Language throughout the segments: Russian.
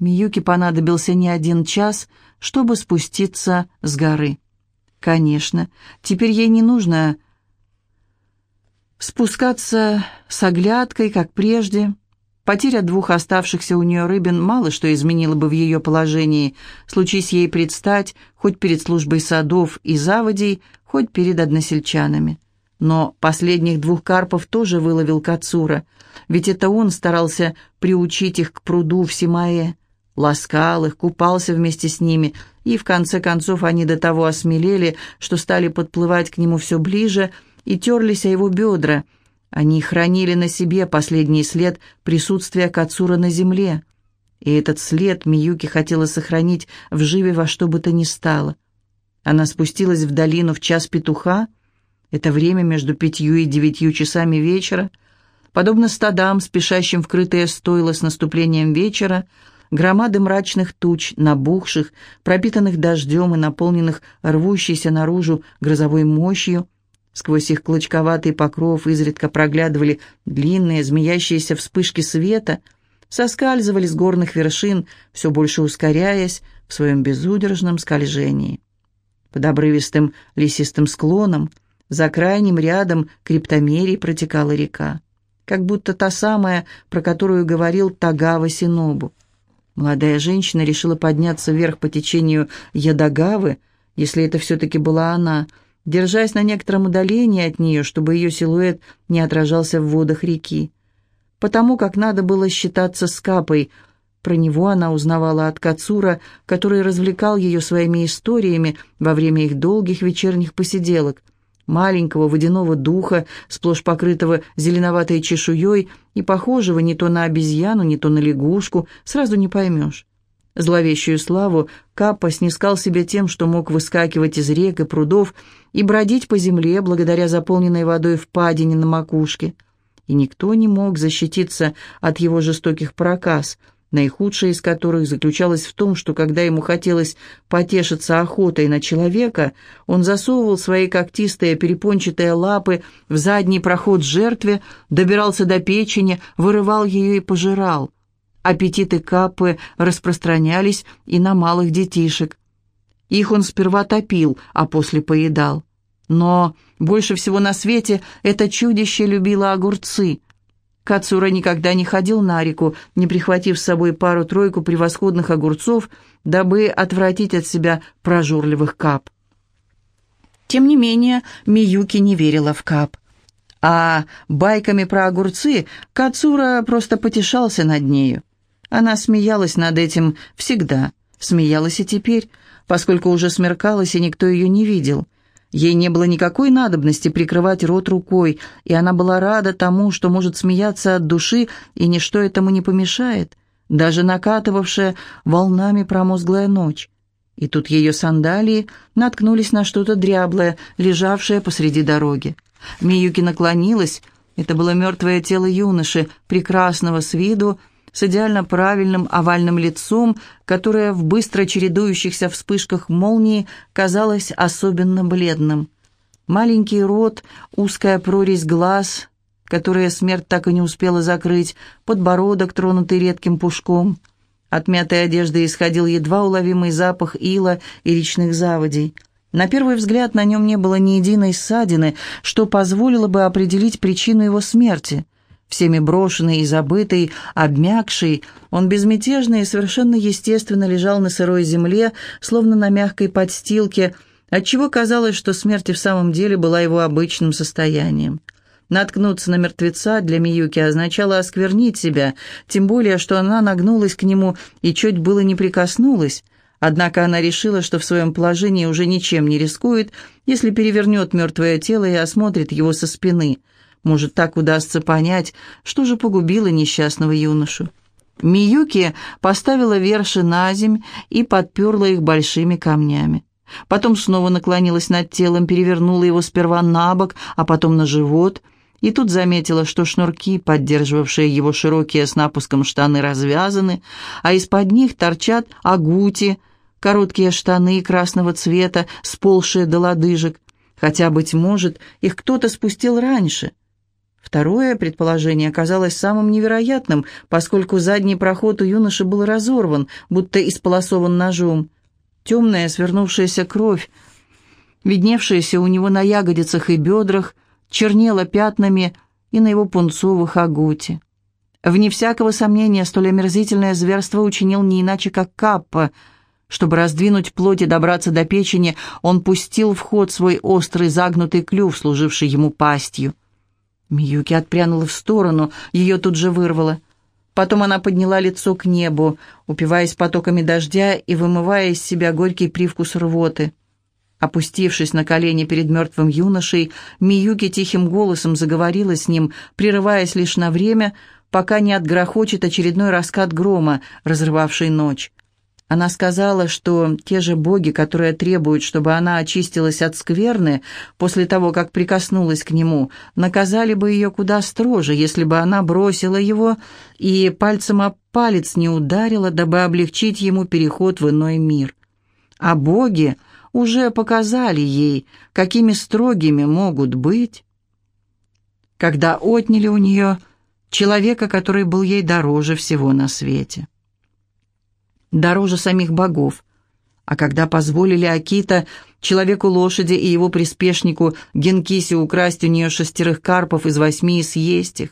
Миюке понадобился не один час, чтобы спуститься с горы. Конечно, теперь ей не нужно спускаться с оглядкой, как прежде. Потеря двух оставшихся у нее рыбин мало что изменило бы в ее положении, случись ей предстать хоть перед службой садов и заводей, хоть перед односельчанами. Но последних двух карпов тоже выловил Кацура, ведь это он старался приучить их к пруду в Симае ласкал их, купался вместе с ними, и в конце концов они до того осмелели, что стали подплывать к нему все ближе и терлись о его бедра. Они хранили на себе последний след присутствия Кацура на земле. И этот след Миюки хотела сохранить в живе во что бы то ни стало. Она спустилась в долину в час петуха, это время между пятью и девятью часами вечера, подобно стадам, спешащим в крытое стойло с наступлением вечера, громады мрачных туч, набухших, пропитанных дождем и наполненных рвущейся наружу грозовой мощью. Сквозь их клочковатый покров изредка проглядывали длинные, змеящиеся вспышки света, соскальзывали с горных вершин, все больше ускоряясь в своем безудержном скольжении. Под обрывистым лесистым склоном, за крайним рядом криптомерий протекала река, как будто та самая, про которую говорил Тагава Синобу. Молодая женщина решила подняться вверх по течению Ядагавы, если это все-таки была она, держась на некотором удалении от нее, чтобы ее силуэт не отражался в водах реки. Потому как надо было считаться с Капой. Про него она узнавала от Кацура, который развлекал ее своими историями во время их долгих вечерних посиделок маленького водяного духа, сплошь покрытого зеленоватой чешуей и похожего не то на обезьяну, не то на лягушку, сразу не поймешь. Зловещую славу Каппа снискал себе тем, что мог выскакивать из рек и прудов и бродить по земле благодаря заполненной водой впадине на макушке. И никто не мог защититься от его жестоких проказ – наихудшее из которых заключалось в том, что когда ему хотелось потешиться охотой на человека, он засовывал свои когтистые перепончатые лапы в задний проход жертве, добирался до печени, вырывал ее и пожирал. Аппетиты Капы распространялись и на малых детишек. Их он сперва топил, а после поедал. Но больше всего на свете это чудище любило огурцы — Кацура никогда не ходил на реку, не прихватив с собой пару-тройку превосходных огурцов, дабы отвратить от себя прожорливых кап. Тем не менее, Миюки не верила в кап. А байками про огурцы Кацура просто потешался над нею. Она смеялась над этим всегда, смеялась и теперь, поскольку уже смеркалось и никто ее не видел – Ей не было никакой надобности прикрывать рот рукой, и она была рада тому, что может смеяться от души, и ничто этому не помешает, даже накатывавшая волнами промозглая ночь. И тут ее сандалии наткнулись на что-то дряблое, лежавшее посреди дороги. Миюки наклонилась, это было мертвое тело юноши, прекрасного с виду, с идеально правильным овальным лицом, которое в быстро чередующихся вспышках молнии казалось особенно бледным. Маленький рот, узкая прорезь глаз, которые смерть так и не успела закрыть, подбородок, тронутый редким пушком. От мятой одежды исходил едва уловимый запах ила и речных заводей. На первый взгляд на нем не было ни единой ссадины, что позволило бы определить причину его смерти — всеми брошенный и забытый, обмякший, он безмятежно и совершенно естественно лежал на сырой земле, словно на мягкой подстилке, отчего казалось, что смерть в самом деле была его обычным состоянием. Наткнуться на мертвеца для Миюки означало осквернить себя, тем более, что она нагнулась к нему и чуть было не прикоснулась. Однако она решила, что в своем положении уже ничем не рискует, если перевернет мертвое тело и осмотрит его со спины – может, так удастся понять, что же погубило несчастного юношу. Миюки поставила верши на земь и подперла их большими камнями. Потом снова наклонилась над телом, перевернула его сперва на бок, а потом на живот, и тут заметила, что шнурки, поддерживавшие его широкие с напуском штаны, развязаны, а из-под них торчат агути, короткие штаны красного цвета, сползшие до лодыжек, хотя, быть может, их кто-то спустил раньше. Второе предположение казалось самым невероятным, поскольку задний проход у юноши был разорван, будто исполосован ножом. Темная свернувшаяся кровь, видневшаяся у него на ягодицах и бедрах, чернела пятнами и на его пунцовых агуте. Вне всякого сомнения, столь омерзительное зверство учинил не иначе, как Каппа. Чтобы раздвинуть плоть и добраться до печени, он пустил в ход свой острый загнутый клюв, служивший ему пастью. Миюки отпрянула в сторону, ее тут же вырвало. Потом она подняла лицо к небу, упиваясь потоками дождя и вымывая из себя горький привкус рвоты. Опустившись на колени перед мертвым юношей, Миюки тихим голосом заговорила с ним, прерываясь лишь на время, пока не отгрохочет очередной раскат грома, разрывавший ночь. Она сказала, что те же боги, которые требуют, чтобы она очистилась от скверны после того, как прикоснулась к нему, наказали бы ее куда строже, если бы она бросила его и пальцем об палец не ударила, дабы облегчить ему переход в иной мир. А боги уже показали ей, какими строгими могут быть, когда отняли у нее человека, который был ей дороже всего на свете дороже самих богов. А когда позволили Акита, человеку-лошади и его приспешнику Генкисе украсть у нее шестерых карпов из восьми и съесть их.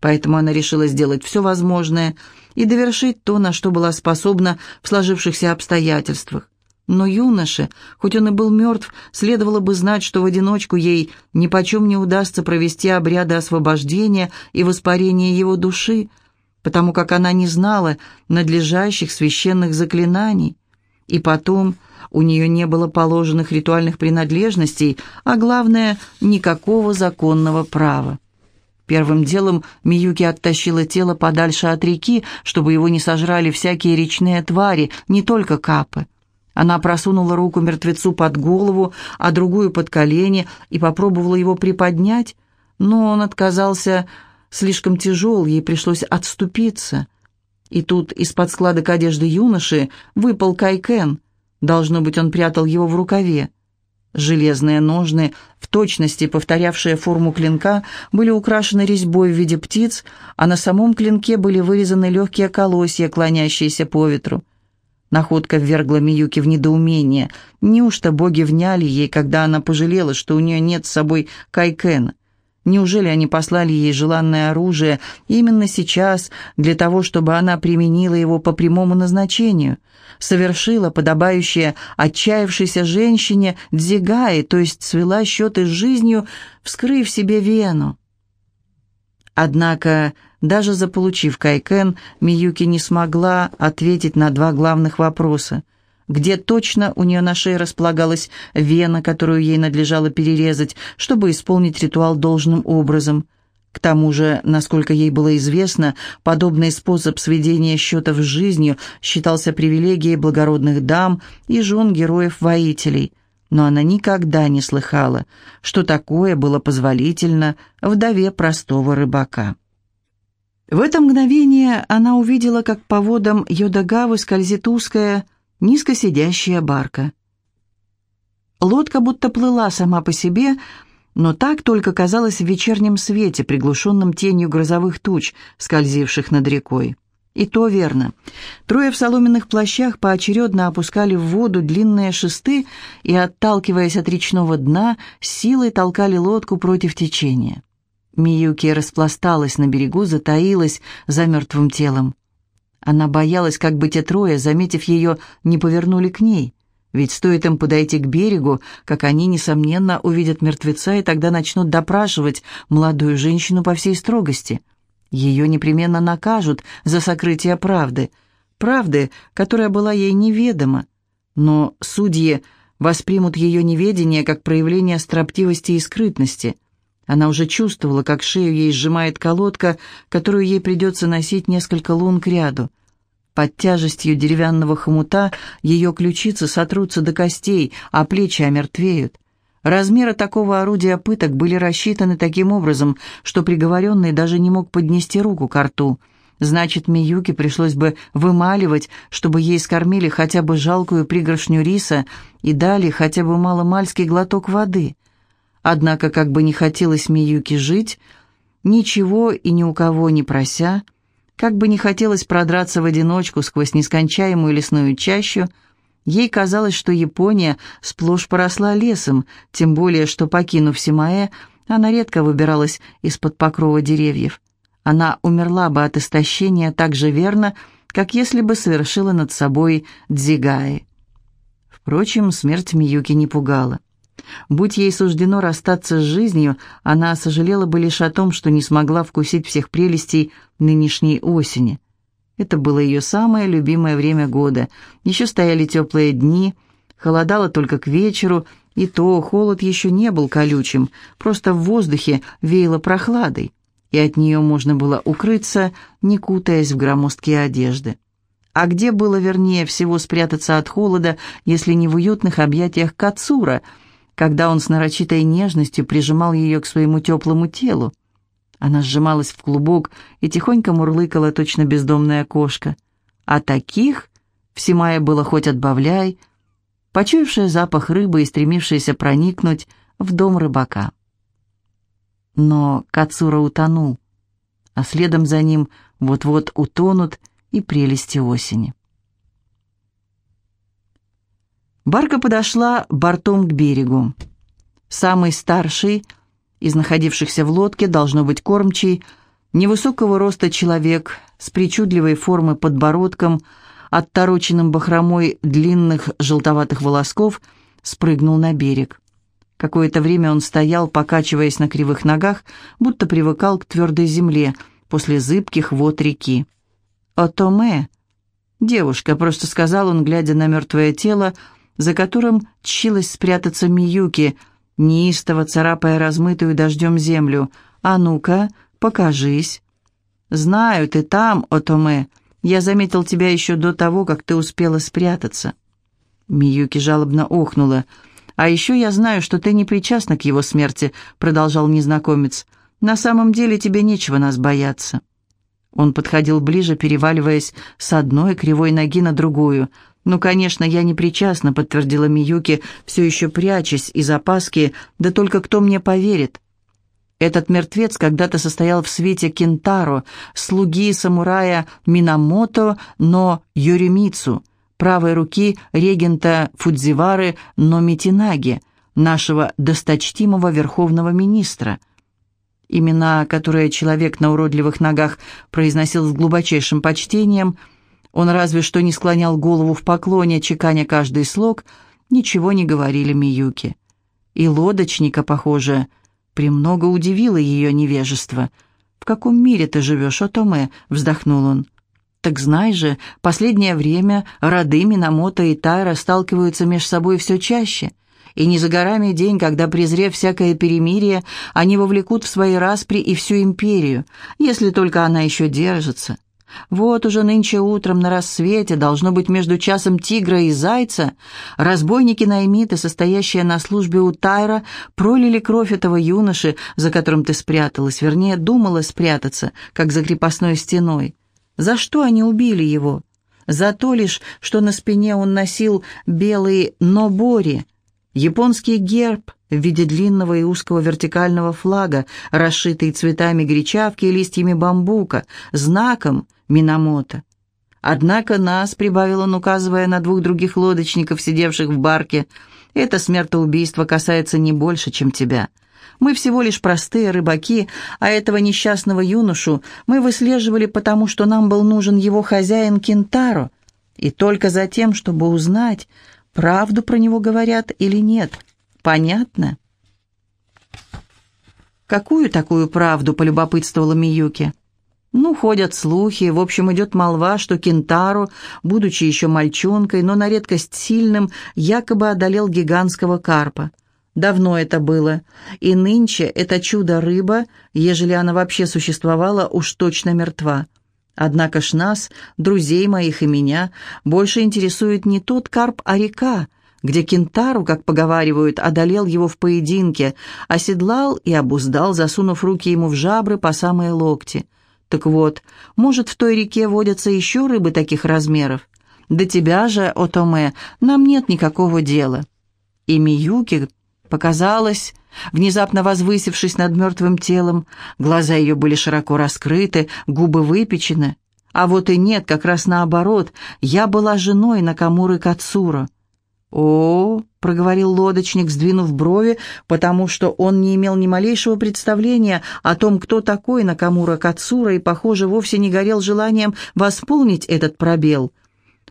Поэтому она решила сделать все возможное и довершить то, на что была способна в сложившихся обстоятельствах. Но юноше, хоть он и был мертв, следовало бы знать, что в одиночку ей нипочем не удастся провести обряды освобождения и воспарения его души, потому как она не знала надлежащих священных заклинаний. И потом у нее не было положенных ритуальных принадлежностей, а главное, никакого законного права. Первым делом Миюки оттащила тело подальше от реки, чтобы его не сожрали всякие речные твари, не только капы. Она просунула руку мертвецу под голову, а другую под колени и попробовала его приподнять, но он отказался слишком тяжел, ей пришлось отступиться. И тут из-под складок одежды юноши выпал кайкен. Должно быть, он прятал его в рукаве. Железные ножны, в точности повторявшие форму клинка, были украшены резьбой в виде птиц, а на самом клинке были вырезаны легкие колосья, клонящиеся по ветру. Находка ввергла Миюки в недоумение. Неужто боги вняли ей, когда она пожалела, что у нее нет с собой кайкена? Неужели они послали ей желанное оружие именно сейчас, для того, чтобы она применила его по прямому назначению? Совершила подобающее отчаявшейся женщине дзигаи, то есть свела счеты с жизнью, вскрыв себе вену. Однако, даже заполучив Кайкен, Миюки не смогла ответить на два главных вопроса – где точно у нее на шее располагалась вена, которую ей надлежало перерезать, чтобы исполнить ритуал должным образом. К тому же, насколько ей было известно, подобный способ сведения счетов с жизнью считался привилегией благородных дам и жен героев-воителей, но она никогда не слыхала, что такое было позволительно вдове простого рыбака. В это мгновение она увидела, как по водам Йодагавы скользит узкая, низко сидящая барка. Лодка будто плыла сама по себе, но так только казалось в вечернем свете, приглушенном тенью грозовых туч, скользивших над рекой. И то верно. Трое в соломенных плащах поочередно опускали в воду длинные шесты и, отталкиваясь от речного дна, силой толкали лодку против течения. Миюки распласталась на берегу, затаилась за мертвым телом. Она боялась, как бы те трое, заметив ее, не повернули к ней. Ведь стоит им подойти к берегу, как они, несомненно, увидят мертвеца и тогда начнут допрашивать молодую женщину по всей строгости. Ее непременно накажут за сокрытие правды. Правды, которая была ей неведома. Но судьи воспримут ее неведение как проявление строптивости и скрытности – она уже чувствовала, как шею ей сжимает колодка, которую ей придется носить несколько лун кряду. Под тяжестью деревянного хомута ее ключицы сотрутся до костей, а плечи омертвеют. Размеры такого орудия пыток были рассчитаны таким образом, что приговоренный даже не мог поднести руку к рту. Значит, Миюке пришлось бы вымаливать, чтобы ей скормили хотя бы жалкую пригоршню риса и дали хотя бы маломальский глоток воды — Однако, как бы не хотелось Миюке жить, ничего и ни у кого не прося, как бы не хотелось продраться в одиночку сквозь нескончаемую лесную чащу, ей казалось, что Япония сплошь поросла лесом, тем более, что, покинув Симаэ, она редко выбиралась из-под покрова деревьев. Она умерла бы от истощения так же верно, как если бы совершила над собой дзигаи. Впрочем, смерть Миюки не пугала. Будь ей суждено расстаться с жизнью, она сожалела бы лишь о том, что не смогла вкусить всех прелестей нынешней осени. Это было ее самое любимое время года. Еще стояли теплые дни, холодало только к вечеру, и то холод еще не был колючим, просто в воздухе веяло прохладой, и от нее можно было укрыться, не кутаясь в громоздкие одежды. А где было вернее всего спрятаться от холода, если не в уютных объятиях Кацура — когда он с нарочитой нежностью прижимал ее к своему теплому телу. Она сжималась в клубок и тихонько мурлыкала точно бездомная кошка. А таких в Симае было хоть отбавляй, почуявшая запах рыбы и стремившаяся проникнуть в дом рыбака. Но Кацура утонул, а следом за ним вот-вот утонут и прелести осени. Барка подошла бортом к берегу. Самый старший из находившихся в лодке должно быть кормчий, невысокого роста человек с причудливой формы подбородком, оттороченным бахромой длинных желтоватых волосков, спрыгнул на берег. Какое-то время он стоял, покачиваясь на кривых ногах, будто привыкал к твердой земле после зыбких вод реки. «Отоме!» «Девушка», — просто сказал он, глядя на мертвое тело, — за которым тщилась спрятаться Миюки, неистово царапая размытую дождем землю. «А ну-ка, покажись!» «Знаю, ты там, Отоме. Я заметил тебя еще до того, как ты успела спрятаться». Миюки жалобно охнула. «А еще я знаю, что ты не причастна к его смерти», — продолжал незнакомец. «На самом деле тебе нечего нас бояться». Он подходил ближе, переваливаясь с одной кривой ноги на другую. «Ну, конечно, я не причастна», — подтвердила Миюки, все еще прячась из опаски, «да только кто мне поверит?» Этот мертвец когда-то состоял в свете Кентаро, слуги самурая Минамото, но Юримицу, правой руки регента Фудзивары Номитинаги, нашего досточтимого верховного министра. Имена, которые человек на уродливых ногах произносил с глубочайшим почтением — он разве что не склонял голову в поклоне, чеканя каждый слог, ничего не говорили Миюки. И лодочника, похоже, премного удивило ее невежество. «В каком мире ты живешь, Отоме?» — вздохнул он. «Так знай же, последнее время роды Минамото и Тайра сталкиваются между собой все чаще» и не за горами день, когда, презрев всякое перемирие, они вовлекут в свои распри и всю империю, если только она еще держится. Вот уже нынче утром на рассвете, должно быть между часом тигра и зайца, разбойники-наймиты, состоящие на службе у Тайра, пролили кровь этого юноши, за которым ты спряталась, вернее, думала спрятаться, как за крепостной стеной. За что они убили его? За то лишь, что на спине он носил белый нобори, японский герб в виде длинного и узкого вертикального флага, расшитый цветами гречавки и листьями бамбука, знаком, Минамото. Однако нас, прибавил он, указывая на двух других лодочников, сидевших в барке, это смертоубийство касается не больше, чем тебя. Мы всего лишь простые рыбаки, а этого несчастного юношу мы выслеживали потому, что нам был нужен его хозяин Кентаро, и только за тем, чтобы узнать, правду про него говорят или нет. Понятно? «Какую такую правду?» — полюбопытствовала Миюки. Ну, ходят слухи, в общем, идет молва, что Кентару, будучи еще мальчонкой, но на редкость сильным, якобы одолел гигантского карпа. Давно это было, и нынче это чудо-рыба, ежели она вообще существовала, уж точно мертва. Однако ж нас, друзей моих и меня, больше интересует не тот карп, а река, где Кентару, как поговаривают, одолел его в поединке, оседлал и обуздал, засунув руки ему в жабры по самые локти. Так вот, может, в той реке водятся еще рыбы таких размеров? До тебя же, Отоме, нам нет никакого дела». И Миюки, Показалось, внезапно возвысившись над мертвым телом, глаза ее были широко раскрыты, губы выпечены. А вот и нет, как раз наоборот, я была женой Накамуры Кацура. «О, — проговорил лодочник, сдвинув брови, потому что он не имел ни малейшего представления о том, кто такой Накамура Кацура, и, похоже, вовсе не горел желанием восполнить этот пробел.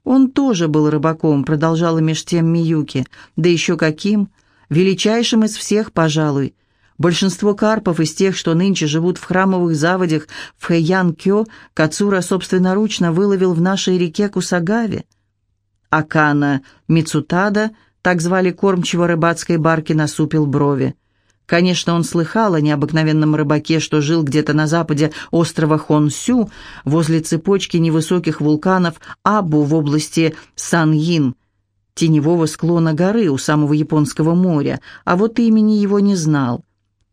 «Он тоже был рыбаком», — продолжала меж тем Миюки. «Да еще каким! Величайшим из всех, пожалуй. Большинство карпов из тех, что нынче живут в храмовых заводях в Хэйян-Кё, Кацура собственноручно выловил в нашей реке Кусагаве. Акана Мицутада, так звали кормчего рыбацкой барки, насупил брови. Конечно, он слыхал о необыкновенном рыбаке, что жил где-то на западе острова Хонсю, возле цепочки невысоких вулканов Абу в области Саньин, теневого склона горы у самого Японского моря, а вот имени его не знал.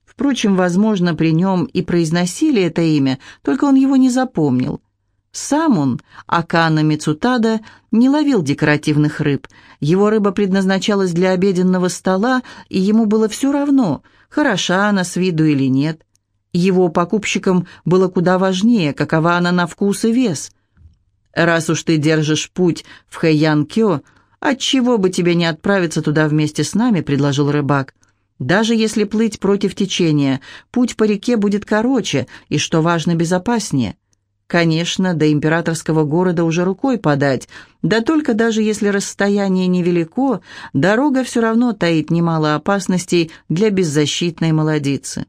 Впрочем, возможно, при нем и произносили это имя, только он его не запомнил. Сам он, Акана Мицутада, не ловил декоративных рыб. Его рыба предназначалась для обеденного стола, и ему было все равно, хороша она с виду или нет. Его покупщикам было куда важнее, какова она на вкус и вес. «Раз уж ты держишь путь в Хэйян-Кё, отчего бы тебе не отправиться туда вместе с нами?» — предложил рыбак. «Даже если плыть против течения, путь по реке будет короче и, что важно, безопаснее». Конечно, до императорского города уже рукой подать, да только даже если расстояние невелико, дорога все равно таит немало опасностей для беззащитной молодицы.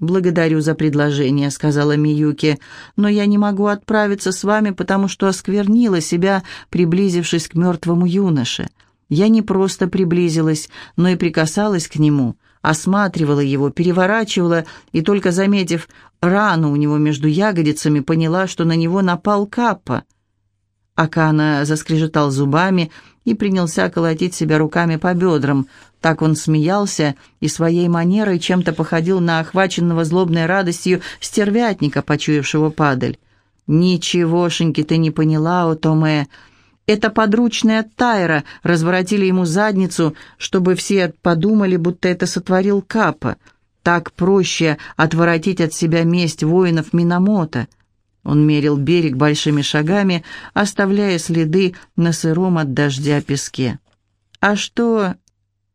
«Благодарю за предложение», — сказала Миюки, «но я не могу отправиться с вами, потому что осквернила себя, приблизившись к мертвому юноше. Я не просто приблизилась, но и прикасалась к нему, осматривала его, переворачивала, и только заметив рану у него между ягодицами, поняла, что на него напал Каппа. Акана заскрежетал зубами и принялся колотить себя руками по бедрам. Так он смеялся и своей манерой чем-то походил на охваченного злобной радостью стервятника, почуявшего падаль. «Ничегошеньки ты не поняла, Отоме!» Это подручная Тайра разворотили ему задницу, чтобы все подумали, будто это сотворил Капа. Так проще отворотить от себя месть воинов Минамото. Он мерил берег большими шагами, оставляя следы на сыром от дождя песке. «А что,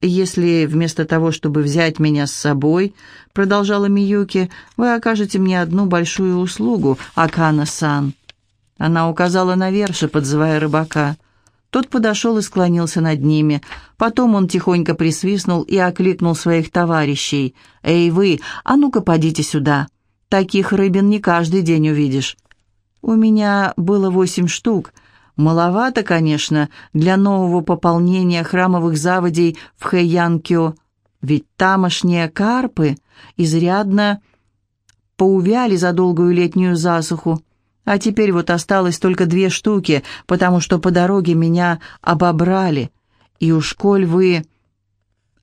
если вместо того, чтобы взять меня с собой, — продолжала Миюки, — вы окажете мне одну большую услугу, Акана-сан?» Она указала на верши, подзывая рыбака. Тот подошел и склонился над ними. Потом он тихонько присвистнул и окликнул своих товарищей. «Эй вы, а ну-ка подите сюда. Таких рыбин не каждый день увидишь». «У меня было восемь штук. Маловато, конечно, для нового пополнения храмовых заводей в Хэйянкё. Ведь тамошние карпы изрядно поувяли за долгую летнюю засуху. А теперь вот осталось только две штуки, потому что по дороге меня обобрали. И уж коль вы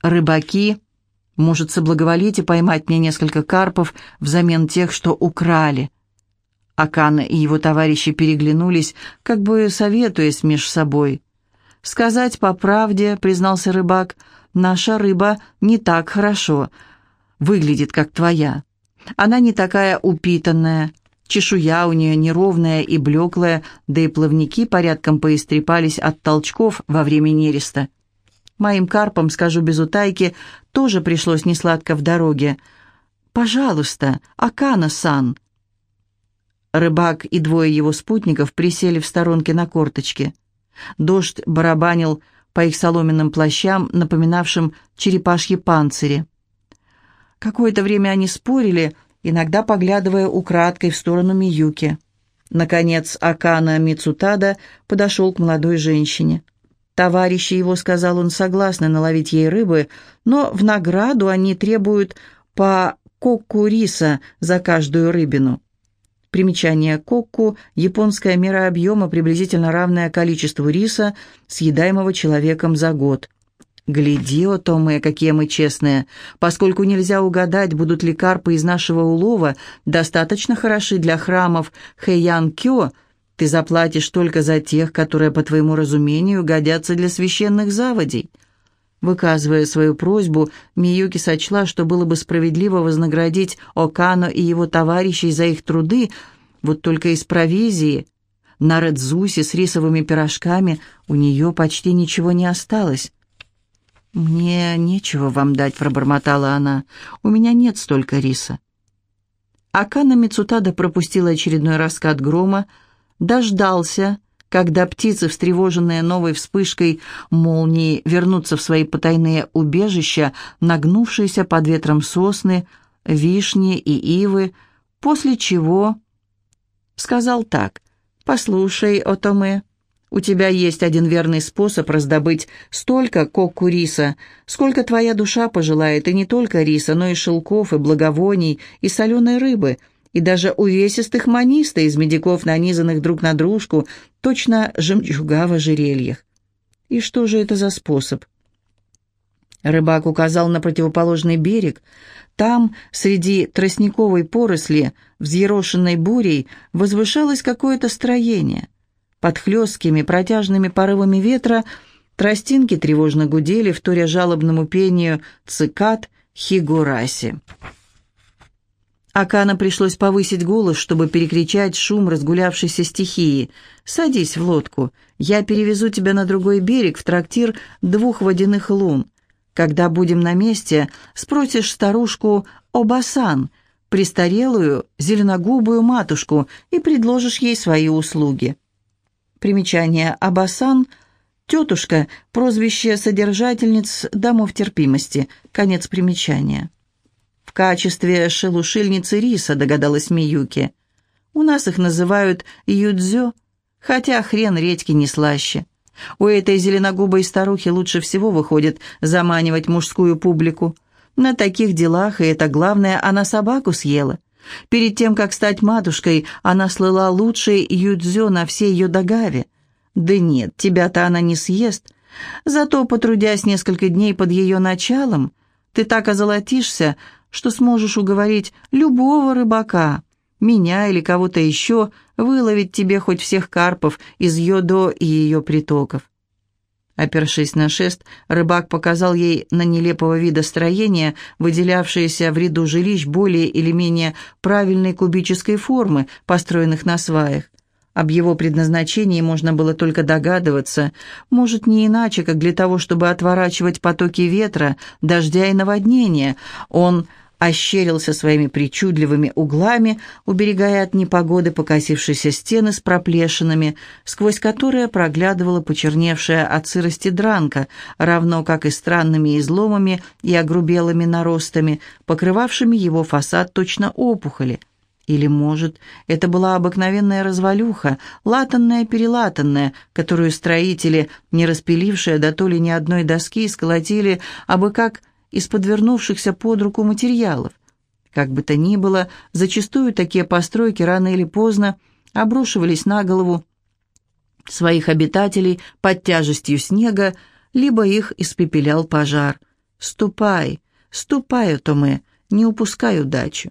рыбаки, может, соблаговолите поймать мне несколько карпов взамен тех, что украли». Акана и его товарищи переглянулись, как бы советуясь меж собой. «Сказать по правде», — признался рыбак, — «наша рыба не так хорошо выглядит, как твоя. Она не такая упитанная, Чешуя у нее неровная и блеклая, да и плавники порядком поистрепались от толчков во время нереста. Моим карпам, скажу без утайки, тоже пришлось несладко в дороге. «Пожалуйста, Акана-сан!» Рыбак и двое его спутников присели в сторонке на корточке. Дождь барабанил по их соломенным плащам, напоминавшим черепашьи панцири. Какое-то время они спорили, иногда поглядывая украдкой в сторону Миюки. Наконец Акана Мицутада подошел к молодой женщине. «Товарищи его, — сказал он, — согласны наловить ей рыбы, но в награду они требуют по кокку риса за каждую рыбину». Примечание кокку – японская мера объема, приблизительно равная количеству риса, съедаемого человеком за год – «Гляди, о Томе, какие мы честные. Поскольку нельзя угадать, будут ли карпы из нашего улова достаточно хороши для храмов Хэйян-Кё, ты заплатишь только за тех, которые, по твоему разумению, годятся для священных заводей». Выказывая свою просьбу, Миюки сочла, что было бы справедливо вознаградить Окано и его товарищей за их труды, вот только из провизии на Редзусе с рисовыми пирожками у нее почти ничего не осталось. «Мне нечего вам дать», — пробормотала она. «У меня нет столько риса». Акана Мицутада пропустила очередной раскат грома, дождался, когда птицы, встревоженные новой вспышкой молнии, вернутся в свои потайные убежища, нагнувшиеся под ветром сосны, вишни и ивы, после чего сказал так, «Послушай, Отоме, у тебя есть один верный способ раздобыть столько кокку риса, сколько твоя душа пожелает, и не только риса, но и шелков, и благовоний, и соленой рыбы, и даже увесистых маниста из медиков, нанизанных друг на дружку, точно жемчуга в ожерельях. И что же это за способ? Рыбак указал на противоположный берег. Там, среди тростниковой поросли, взъерошенной бурей, возвышалось какое-то строение. Под хлесткими протяжными порывами ветра тростинки тревожно гудели, вторя жалобному пению цикад хигураси. Акана пришлось повысить голос, чтобы перекричать шум разгулявшейся стихии. «Садись в лодку. Я перевезу тебя на другой берег, в трактир двух водяных лун. Когда будем на месте, спросишь старушку Обасан, престарелую, зеленогубую матушку, и предложишь ей свои услуги». Примечание «Абасан» — тетушка, прозвище содержательниц домов терпимости. Конец примечания. «В качестве шелушильницы риса», — догадалась Миюки. «У нас их называют юдзё, хотя хрен редьки не слаще. У этой зеленогубой старухи лучше всего выходит заманивать мужскую публику. На таких делах, и это главное, она собаку съела. Перед тем, как стать матушкой, она слыла лучшей юдзё на всей ее догаве. Да нет, тебя-то она не съест. Зато, потрудясь несколько дней под ее началом, ты так озолотишься, что сможешь уговорить любого рыбака, меня или кого-то еще, выловить тебе хоть всех карпов из Йодо и ее притоков. Опершись на шест, рыбак показал ей на нелепого вида строения, выделявшееся в ряду жилищ более или менее правильной кубической формы, построенных на сваях. Об его предназначении можно было только догадываться, может, не иначе, как для того, чтобы отворачивать потоки ветра, дождя и наводнения. Он ощерился своими причудливыми углами, уберегая от непогоды покосившиеся стены с проплешинами, сквозь которые проглядывала почерневшая от сырости дранка, равно как и странными изломами и огрубелыми наростами, покрывавшими его фасад точно опухоли. Или, может, это была обыкновенная развалюха, латанная-перелатанная, которую строители, не распилившие до то ли ни одной доски, сколотили, абы как из подвернувшихся под руку материалов. Как бы то ни было, зачастую такие постройки рано или поздно обрушивались на голову своих обитателей под тяжестью снега, либо их испепелял пожар. «Ступай, ступай, Томе, не упускай удачу».